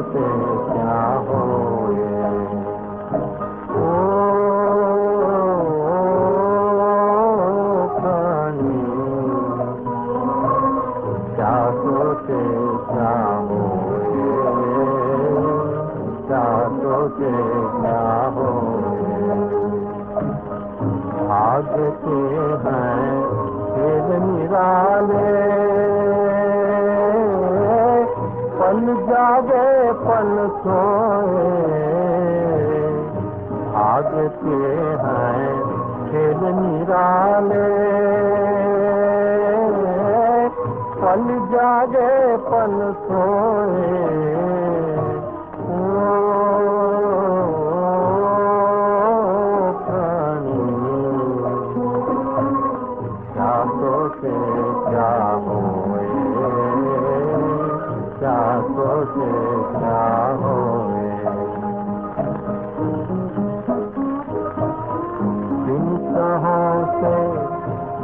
सोचे क्या होए? ओ प्राणी क्या सोचे क्या होए? क्या सोचे क्या होए? भाग्य के हैं खेल निराले पल सोए। भाग्य के हैं खेल निराले। पल जागे पल सोए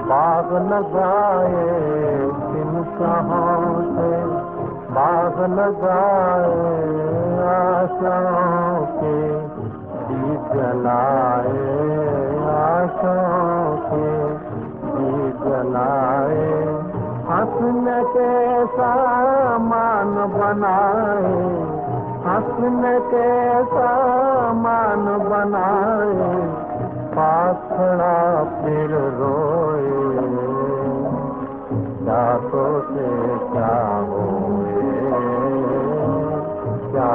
बाग लगाए? दिन कहाँ से बाग लगाए? आशाओं के दीप जलाए आशाओं बनाए हंसने के सामान बनाए पास खड़ा फिर रोए। क्या से क्या होए क्या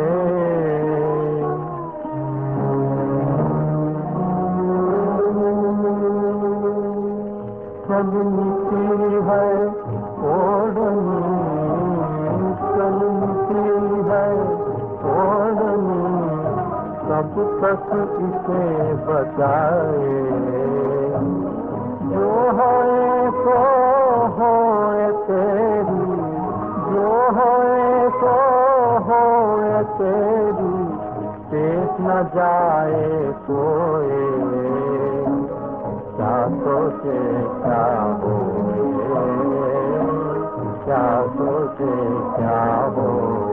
है ओढ़नी चलती है ओढ़नी तक इसे बचाए। जो है सो होए तेरी, जो है सो होए तेरी पेश न जाए कोई छा